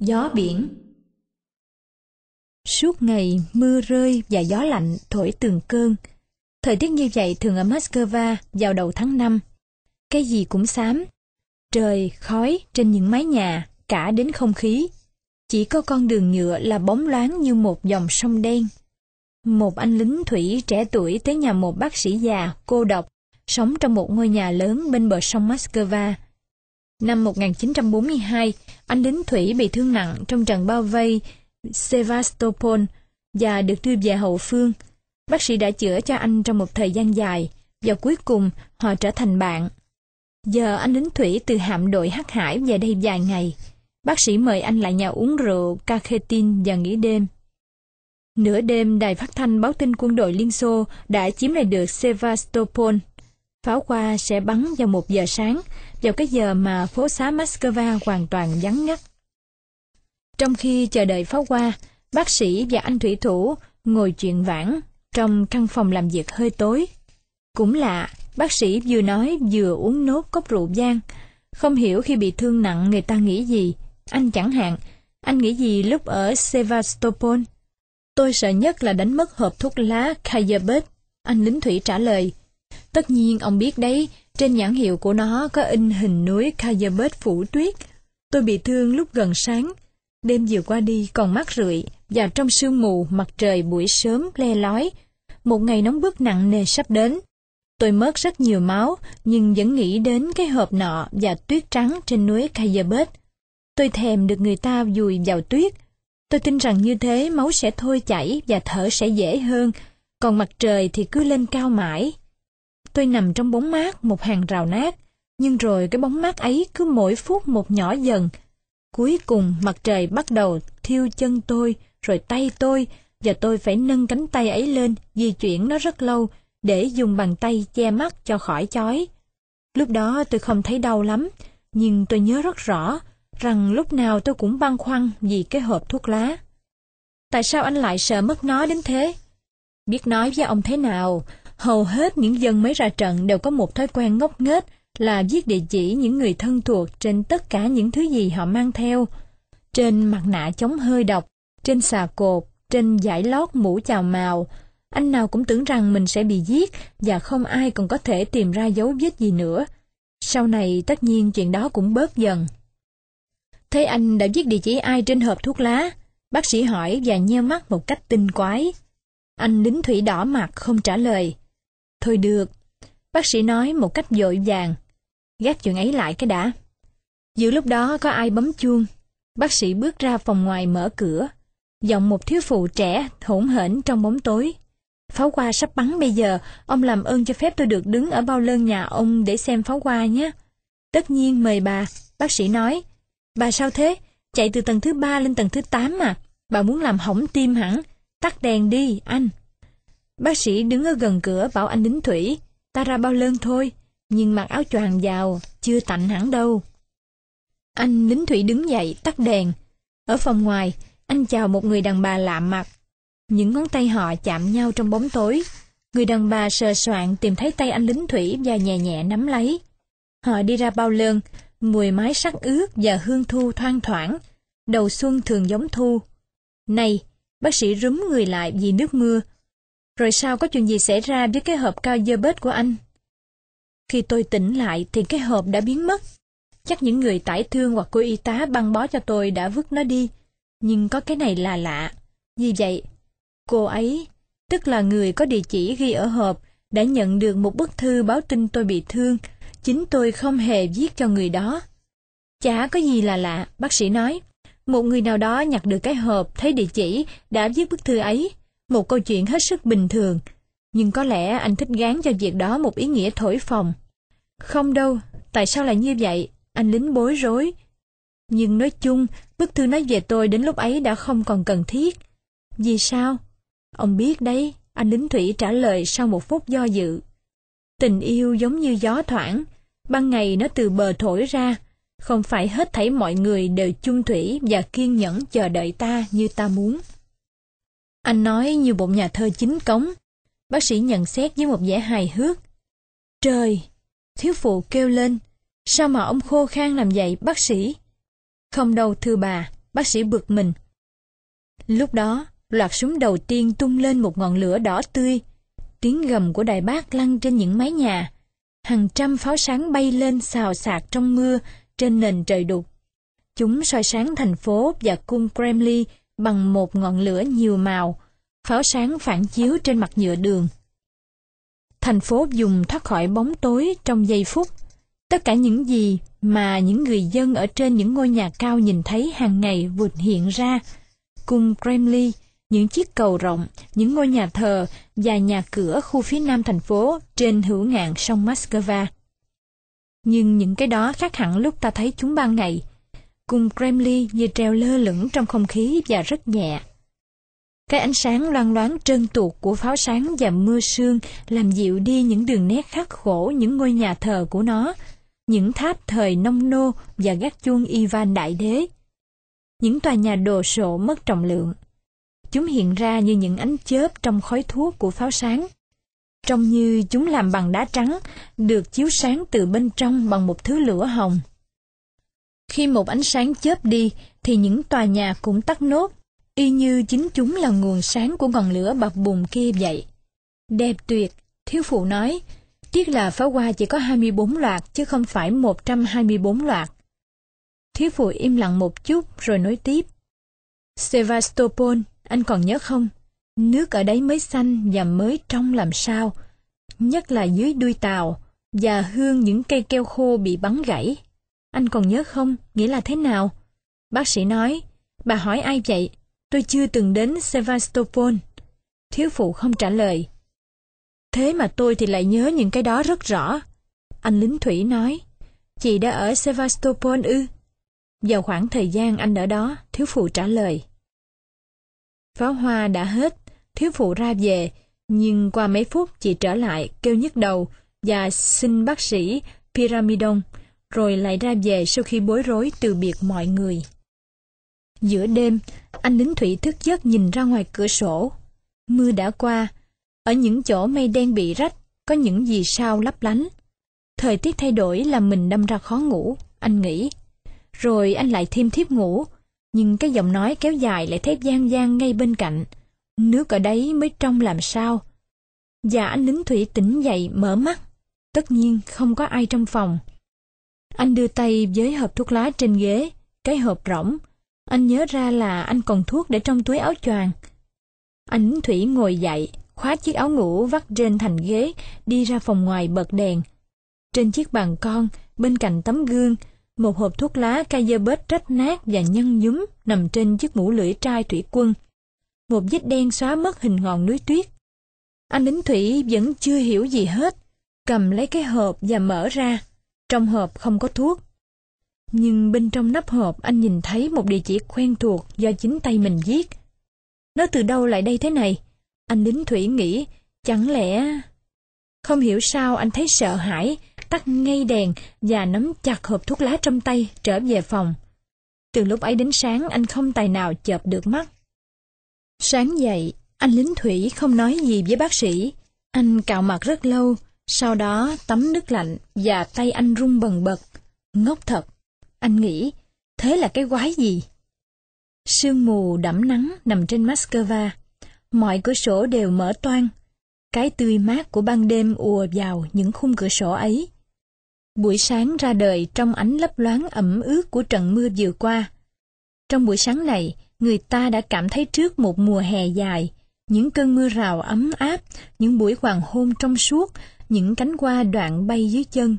Gió biển Suốt ngày, mưa rơi và gió lạnh thổi từng cơn. Thời tiết như vậy thường ở Moscow vào đầu tháng 5. Cái gì cũng xám. Trời, khói trên những mái nhà, cả đến không khí. Chỉ có con đường nhựa là bóng loáng như một dòng sông đen. Một anh lính thủy trẻ tuổi tới nhà một bác sĩ già, cô độc, sống trong một ngôi nhà lớn bên bờ sông Moscow. Năm 1942, anh lính thủy bị thương nặng trong trận bao vây Sevastopol và được đưa về hậu phương. Bác sĩ đã chữa cho anh trong một thời gian dài, và cuối cùng họ trở thành bạn. Giờ anh lính thủy từ hạm đội hắc hải về đây vài ngày. Bác sĩ mời anh lại nhà uống rượu, ca khê tin và nghỉ đêm. Nửa đêm, đài phát thanh báo tin quân đội Liên Xô đã chiếm lại được Sevastopol. Pháo hoa sẽ bắn vào một giờ sáng, vào cái giờ mà phố xá Moscow hoàn toàn vắng ngắt. Trong khi chờ đợi pháo hoa, bác sĩ và anh thủy thủ ngồi chuyện vãn trong căn phòng làm việc hơi tối. Cũng lạ, bác sĩ vừa nói vừa uống nốt cốc rượu vang. Không hiểu khi bị thương nặng người ta nghĩ gì. Anh chẳng hạn, anh nghĩ gì lúc ở Sevastopol? Tôi sợ nhất là đánh mất hộp thuốc lá Kayabet. Anh lính thủy trả lời. Tất nhiên ông biết đấy, trên nhãn hiệu của nó có in hình núi Kajabet phủ tuyết. Tôi bị thương lúc gần sáng. Đêm vừa qua đi còn mát rượi và trong sương mù mặt trời buổi sớm le lói. Một ngày nóng bức nặng nề sắp đến. Tôi mất rất nhiều máu, nhưng vẫn nghĩ đến cái hộp nọ và tuyết trắng trên núi Kajabet. Tôi thèm được người ta dùi vào tuyết. Tôi tin rằng như thế máu sẽ thôi chảy và thở sẽ dễ hơn, còn mặt trời thì cứ lên cao mãi. Tôi nằm trong bóng mát một hàng rào nát, nhưng rồi cái bóng mát ấy cứ mỗi phút một nhỏ dần. Cuối cùng mặt trời bắt đầu thiêu chân tôi, rồi tay tôi, và tôi phải nâng cánh tay ấy lên, di chuyển nó rất lâu, để dùng bàn tay che mắt cho khỏi chói. Lúc đó tôi không thấy đau lắm, nhưng tôi nhớ rất rõ rằng lúc nào tôi cũng băn khoăn vì cái hộp thuốc lá. Tại sao anh lại sợ mất nó đến thế? Biết nói với ông thế nào, hầu hết những dân mới ra trận đều có một thói quen ngốc nghếch là viết địa chỉ những người thân thuộc trên tất cả những thứ gì họ mang theo. Trên mặt nạ chống hơi độc, trên xà cột, trên giải lót mũ chào màu, anh nào cũng tưởng rằng mình sẽ bị giết và không ai còn có thể tìm ra dấu vết gì nữa. Sau này tất nhiên chuyện đó cũng bớt dần. Thế anh đã viết địa chỉ ai trên hộp thuốc lá? Bác sĩ hỏi và nheo mắt một cách tinh quái. Anh lính thủy đỏ mặt không trả lời. Thôi được. Bác sĩ nói một cách dội vàng. Gác chuyện ấy lại cái đã. Giữa lúc đó có ai bấm chuông. Bác sĩ bước ra phòng ngoài mở cửa. Giọng một thiếu phụ trẻ hỗn hển trong bóng tối. Pháo hoa sắp bắn bây giờ, ông làm ơn cho phép tôi được đứng ở bao lơn nhà ông để xem pháo hoa nhé. Tất nhiên mời bà, bác sĩ nói. Bà sao thế? Chạy từ tầng thứ ba lên tầng thứ tám mà. Bà muốn làm hỏng tim hẳn. Tắt đèn đi, anh. Bác sĩ đứng ở gần cửa bảo anh lính thủy. Ta ra bao lơn thôi, nhưng mặc áo choàng vào, chưa tạnh hẳn đâu. Anh lính thủy đứng dậy, tắt đèn. Ở phòng ngoài, anh chào một người đàn bà lạ mặt. Những ngón tay họ chạm nhau trong bóng tối. Người đàn bà sờ soạn tìm thấy tay anh lính thủy và nhẹ nhẹ nắm lấy. Họ đi ra bao lơn, mùi mái sắc ướt và hương thu thoang thoảng. Đầu xuân thường giống thu. Này, bác sĩ rúm người lại vì nước mưa. Rồi sao có chuyện gì xảy ra với cái hộp cao dơ bết của anh? Khi tôi tỉnh lại thì cái hộp đã biến mất. Chắc những người tải thương hoặc cô y tá băng bó cho tôi đã vứt nó đi. Nhưng có cái này là lạ. Vì vậy, cô ấy, tức là người có địa chỉ ghi ở hộp, đã nhận được một bức thư báo tin tôi bị thương. Chính tôi không hề viết cho người đó. Chả có gì là lạ, bác sĩ nói. Một người nào đó nhặt được cái hộp, thấy địa chỉ, đã viết bức thư ấy. Một câu chuyện hết sức bình thường. Nhưng có lẽ anh thích gán cho việc đó một ý nghĩa thổi phồng. Không đâu, tại sao lại như vậy? Anh lính bối rối. Nhưng nói chung, bức thư nói về tôi đến lúc ấy đã không còn cần thiết. Vì sao? Ông biết đấy, anh lính thủy trả lời sau một phút do dự. Tình yêu giống như gió thoảng, ban ngày nó từ bờ thổi ra, không phải hết thảy mọi người đều chung thủy và kiên nhẫn chờ đợi ta như ta muốn. Anh nói như một nhà thơ chính cống. Bác sĩ nhận xét với một vẻ hài hước. Trời! Thiếu phụ kêu lên. Sao mà ông khô khan làm vậy, bác sĩ? Không đâu thưa bà, bác sĩ bực mình. Lúc đó, loạt súng đầu tiên tung lên một ngọn lửa đỏ tươi. Tiếng gầm của đài bác lăn trên những mái nhà. Hàng trăm pháo sáng bay lên xào xạc trong mưa trên nền trời đục. Chúng soi sáng thành phố và cung Kremlin bằng một ngọn lửa nhiều màu, pháo sáng phản chiếu trên mặt nhựa đường. Thành phố dùng thoát khỏi bóng tối trong giây phút. Tất cả những gì mà những người dân ở trên những ngôi nhà cao nhìn thấy hàng ngày vụt hiện ra. Cung Kremlin, những chiếc cầu rộng, những ngôi nhà thờ và nhà cửa khu phía nam thành phố trên hữu ngạn sông Moscow. Nhưng những cái đó khác hẳn lúc ta thấy chúng ban ngày. Cung Kremlin như treo lơ lửng trong không khí và rất nhẹ. Cái ánh sáng loang loáng trơn tuột của pháo sáng và mưa sương làm dịu đi những đường nét khắc khổ những ngôi nhà thờ của nó, những tháp thời nông nô và gác chuông Ivan Đại Đế. Những tòa nhà đồ sộ mất trọng lượng. Chúng hiện ra như những ánh chớp trong khói thuốc của pháo sáng. Trông như chúng làm bằng đá trắng, được chiếu sáng từ bên trong bằng một thứ lửa hồng. Khi một ánh sáng chớp đi, thì những tòa nhà cũng tắt nốt, y như chính chúng là nguồn sáng của ngọn lửa bập bùng kia vậy. Đẹp tuyệt, thiếu phụ nói, tiếc là pháo hoa chỉ có 24 loạt chứ không phải 124 loạt. Thiếu phụ im lặng một chút rồi nói tiếp. Sevastopol, anh còn nhớ không? Nước ở đấy mới xanh và mới trong làm sao, nhất là dưới đuôi tàu, và hương những cây keo khô bị bắn gãy. Anh còn nhớ không? Nghĩa là thế nào? Bác sĩ nói, bà hỏi ai vậy? Tôi chưa từng đến Sevastopol. Thiếu phụ không trả lời. Thế mà tôi thì lại nhớ những cái đó rất rõ. Anh lính thủy nói, chị đã ở Sevastopol ư? Vào khoảng thời gian anh ở đó, thiếu phụ trả lời. Pháo hoa đã hết, thiếu phụ ra về, nhưng qua mấy phút chị trở lại kêu nhức đầu và xin bác sĩ Pyramidon, rồi lại ra về sau khi bối rối từ biệt mọi người. Giữa đêm, anh lính thủy thức giấc nhìn ra ngoài cửa sổ. Mưa đã qua, ở những chỗ mây đen bị rách, có những gì sao lấp lánh. Thời tiết thay đổi làm mình đâm ra khó ngủ, anh nghĩ. Rồi anh lại thêm thiếp ngủ, nhưng cái giọng nói kéo dài lại thép gian gian ngay bên cạnh. Nước ở đấy mới trong làm sao. Và anh lính thủy tỉnh dậy mở mắt. Tất nhiên không có ai trong phòng. Anh đưa tay với hộp thuốc lá trên ghế, cái hộp rỗng. Anh nhớ ra là anh còn thuốc để trong túi áo choàng. Anh thủy ngồi dậy, khóa chiếc áo ngủ vắt trên thành ghế, đi ra phòng ngoài bật đèn. Trên chiếc bàn con, bên cạnh tấm gương, một hộp thuốc lá cây dơ bết rách nát và nhân nhúm nằm trên chiếc mũ lưỡi trai thủy quân. Một vết đen xóa mất hình ngọn núi tuyết. Anh lính thủy vẫn chưa hiểu gì hết, cầm lấy cái hộp và mở ra. Trong hộp không có thuốc. Nhưng bên trong nắp hộp anh nhìn thấy một địa chỉ quen thuộc do chính tay mình viết. Nó từ đâu lại đây thế này? Anh lính thủy nghĩ, chẳng lẽ... Không hiểu sao anh thấy sợ hãi, tắt ngay đèn và nắm chặt hộp thuốc lá trong tay trở về phòng. Từ lúc ấy đến sáng anh không tài nào chợp được mắt. Sáng dậy, anh lính thủy không nói gì với bác sĩ. Anh cạo mặt rất lâu, sau đó tắm nước lạnh và tay anh run bần bật. Ngốc thật, anh nghĩ, thế là cái quái gì? Sương mù đẫm nắng nằm trên Moscow. Mọi cửa sổ đều mở toang. Cái tươi mát của ban đêm ùa vào những khung cửa sổ ấy. Buổi sáng ra đời trong ánh lấp loáng ẩm ướt của trận mưa vừa qua. Trong buổi sáng này, người ta đã cảm thấy trước một mùa hè dài, những cơn mưa rào ấm áp, những buổi hoàng hôn trong suốt, những cánh hoa đoạn bay dưới chân.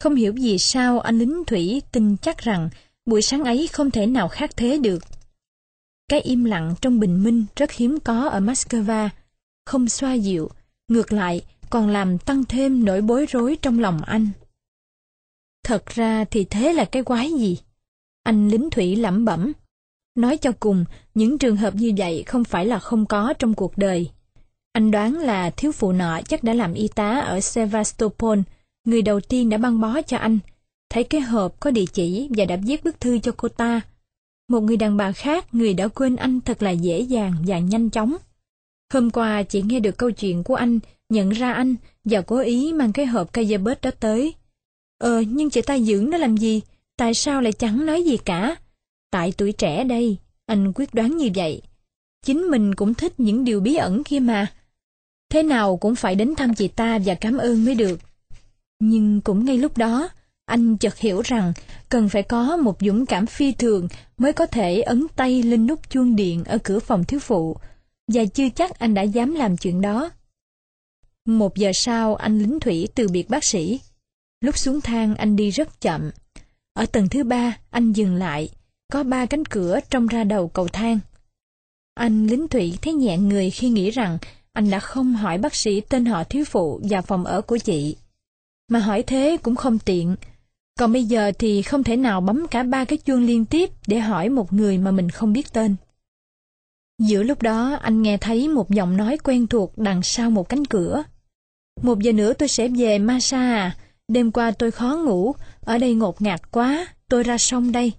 Không hiểu vì sao anh lính thủy tin chắc rằng buổi sáng ấy không thể nào khác thế được. Cái im lặng trong bình minh rất hiếm có ở Moscow, không xoa dịu, ngược lại còn làm tăng thêm nỗi bối rối trong lòng anh. Thật ra thì thế là cái quái gì? Anh lính thủy lẩm bẩm. Nói cho cùng, những trường hợp như vậy không phải là không có trong cuộc đời. Anh đoán là thiếu phụ nọ chắc đã làm y tá ở Sevastopol, người đầu tiên đã băng bó cho anh. Thấy cái hộp có địa chỉ và đã viết bức thư cho cô ta. Một người đàn bà khác, người đã quên anh thật là dễ dàng và nhanh chóng. Hôm qua chị nghe được câu chuyện của anh, nhận ra anh và cố ý mang cái hộp Kajabert đó tới. Ờ, nhưng chị ta dưỡng nó làm gì? Tại sao lại chẳng nói gì cả? Tại tuổi trẻ đây, anh quyết đoán như vậy. Chính mình cũng thích những điều bí ẩn kia mà. Thế nào cũng phải đến thăm chị ta và cảm ơn mới được. Nhưng cũng ngay lúc đó, anh chợt hiểu rằng cần phải có một dũng cảm phi thường mới có thể ấn tay lên nút chuông điện ở cửa phòng thiếu phụ, và chưa chắc anh đã dám làm chuyện đó. Một giờ sau anh lính thủy từ biệt bác sĩ. Lúc xuống thang anh đi rất chậm. Ở tầng thứ ba anh dừng lại, có ba cánh cửa trông ra đầu cầu thang. Anh lính thủy thấy nhẹ người khi nghĩ rằng anh đã không hỏi bác sĩ tên họ thiếu phụ và phòng ở của chị. Mà hỏi thế cũng không tiện. Còn bây giờ thì không thể nào bấm cả ba cái chuông liên tiếp để hỏi một người mà mình không biết tên. Giữa lúc đó anh nghe thấy một giọng nói quen thuộc đằng sau một cánh cửa. Một giờ nữa tôi sẽ về Masa à, đêm qua tôi khó ngủ, ở đây ngột ngạt quá, tôi ra sông đây.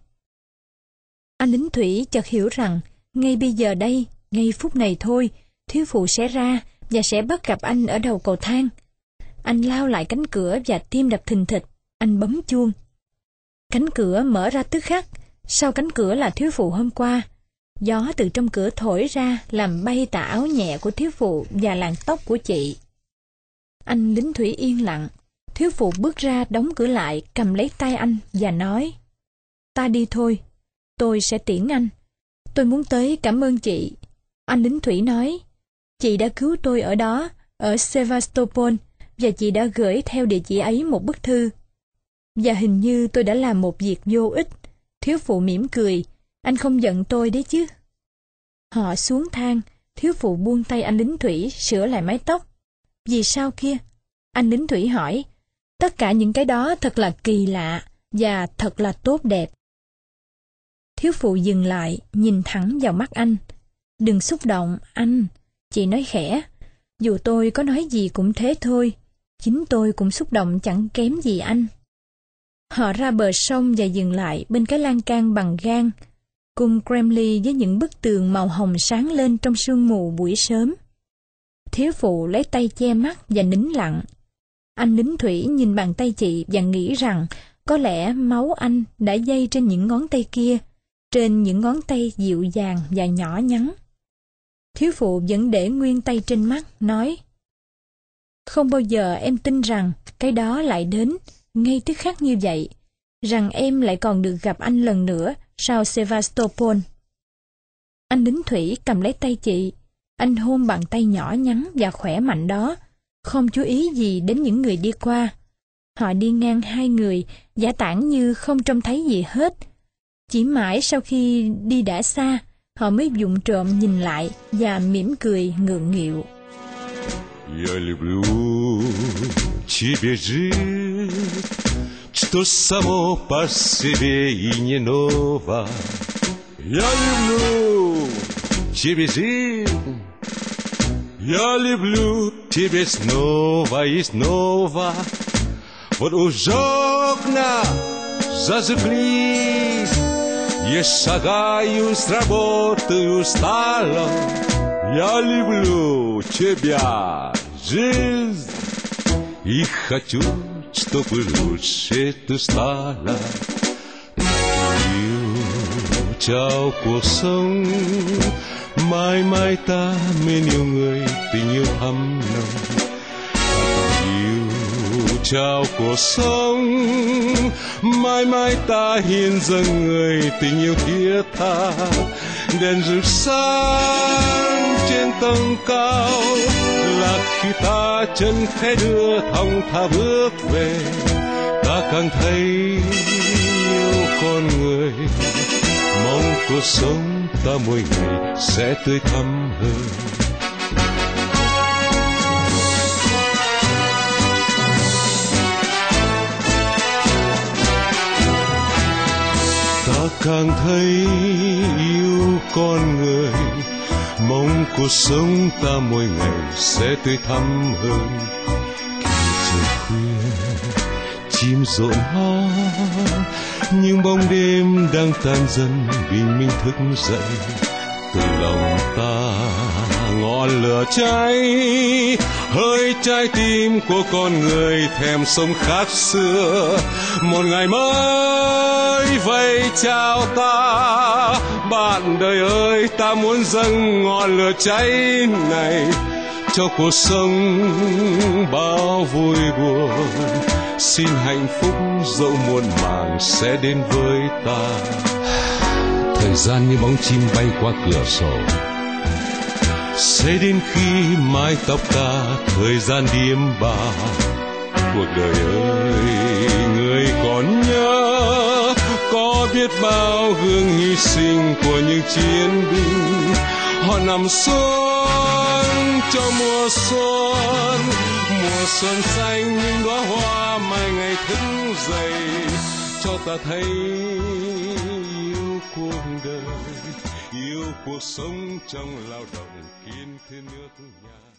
Anh lính thủy chợt hiểu rằng, ngay bây giờ đây, ngay phút này thôi, thiếu phụ sẽ ra và sẽ bắt gặp anh ở đầu cầu thang. Anh lao lại cánh cửa và tim đập thình thịch, anh bấm chuông. Cánh cửa mở ra tức khắc, sau cánh cửa là thiếu phụ hôm qua. Gió từ trong cửa thổi ra làm bay tà áo nhẹ của thiếu phụ và làn tóc của chị. Anh lính thủy yên lặng, thiếu phụ bước ra đóng cửa lại cầm lấy tay anh và nói Ta đi thôi, tôi sẽ tiễn anh. Tôi muốn tới cảm ơn chị. Anh lính thủy nói, chị đã cứu tôi ở đó, ở Sevastopol, và chị đã gửi theo địa chỉ ấy một bức thư. Và hình như tôi đã làm một việc vô ích. Thiếu phụ mỉm cười, anh không giận tôi đấy chứ. Họ xuống thang, thiếu phụ buông tay anh lính thủy sửa lại mái tóc. Vì sao kia? Anh lính thủy hỏi. Tất cả những cái đó thật là kỳ lạ và thật là tốt đẹp. Thiếu phụ dừng lại, nhìn thẳng vào mắt anh. Đừng xúc động, anh. Chị nói khẽ. Dù tôi có nói gì cũng thế thôi. Chính tôi cũng xúc động chẳng kém gì anh. Họ ra bờ sông và dừng lại bên cái lan can bằng gan. Cung Kremlin với những bức tường màu hồng sáng lên trong sương mù buổi sớm. Thiếu phụ lấy tay che mắt và nín lặng. Anh lính thủy nhìn bàn tay chị và nghĩ rằng có lẽ máu anh đã dây trên những ngón tay kia, trên những ngón tay dịu dàng và nhỏ nhắn. Thiếu phụ vẫn để nguyên tay trên mắt, nói Không bao giờ em tin rằng cái đó lại đến, ngay tức khắc như vậy, rằng em lại còn được gặp anh lần nữa sau Sevastopol. Anh lính thủy cầm lấy tay chị, anh hôn bàn tay nhỏ nhắn và khỏe mạnh đó, không chú ý gì đến những người đi qua. Họ đi ngang hai người, giả tản như không trông thấy gì hết, chỉ mãi sau khi đi đã xa, họ mới dụng trộm nhìn lại và mỉm cười ngượng nghịu. Я люблю тебе жить, что само по себе и не ново. Я люблю тебе жизнь, я люблю тебе снова и снова. Вот уж окна зажглись, я шагаю с работы устала, Я люблю тебя, жизнь, И хочу, чтобы лучше ты стала. Chào cuộc sống, mãi mãi ta mến yêu người, tình yêu nồng. Trao cuộc sống, mãi mãi ta hiến dâng người tình yêu thiết tha. Đèn rực sáng trên tầng cao. Là khi ta chân khẽ đưa thong thả bước về ta càng thấy yêu con người. Mong cuộc sống ta mỗi ngày sẽ tươi thắm hơn. Càng thấy yêu con người, mong cuộc sống ta mỗi ngày sẽ tươi thắm hơn. Khi trời khuya, chim rộn hót nhưng bóng đêm đang tan dần bình minh thức dậy. Từ lòng ngọn lửa cháy, hơi trái tim của con người thèm sống khác xưa. Một ngày mới vây chào ta, bạn đời ơi, ta muốn dâng ngọn lửa cháy này cho cuộc sống bao vui buồn. Xin hạnh phúc dẫu muôn màng sẽ đến với ta. Thời gian như bóng chim bay qua cửa sổ sẽ đến khi mái tóc ta thời gian điếm bà cuộc đời ơi, người còn nhớ, có biết bao gương hy sinh của những chiến binh. Họ nằm xuống cho mùa xuân mùa xuân xanh những đóa hoa mai ngày thức dậy cho ta thấy yêu cuộc đời yêu cuộc sống trong lao động kiên thiên nước nhà.